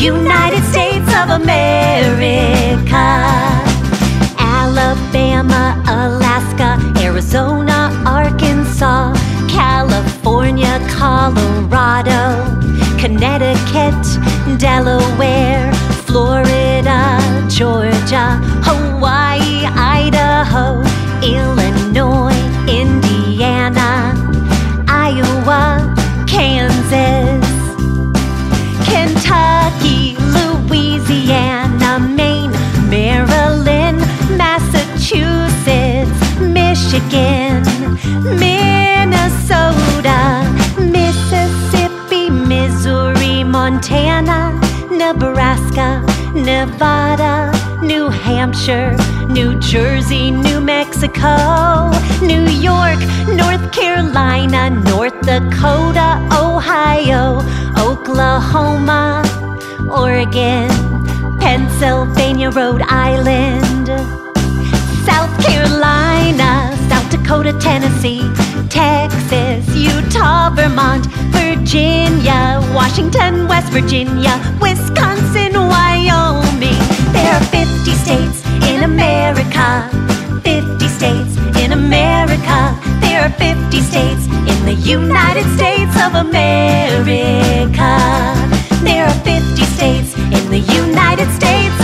United States of America. Alabama, Alaska, Arizona, Arkansas, California, Colorado, Connecticut, Delaware, Florida, Georgia, Hawaii, Idaho, Illinois, Montana, Nebraska, Nevada, New Hampshire, New Jersey, New Mexico, New York, North Carolina, North Dakota, Ohio, Oklahoma, Oregon, Pennsylvania, Rhode Island, South Carolina, South Dakota, Tennessee, Texas, Utah, Vermont, Virginia, Washington, West Virginia, Wisconsin, Wyoming. There are 50 states in America. 50 states in America. There are 50 states in the United States of America. There are 50 states in the United States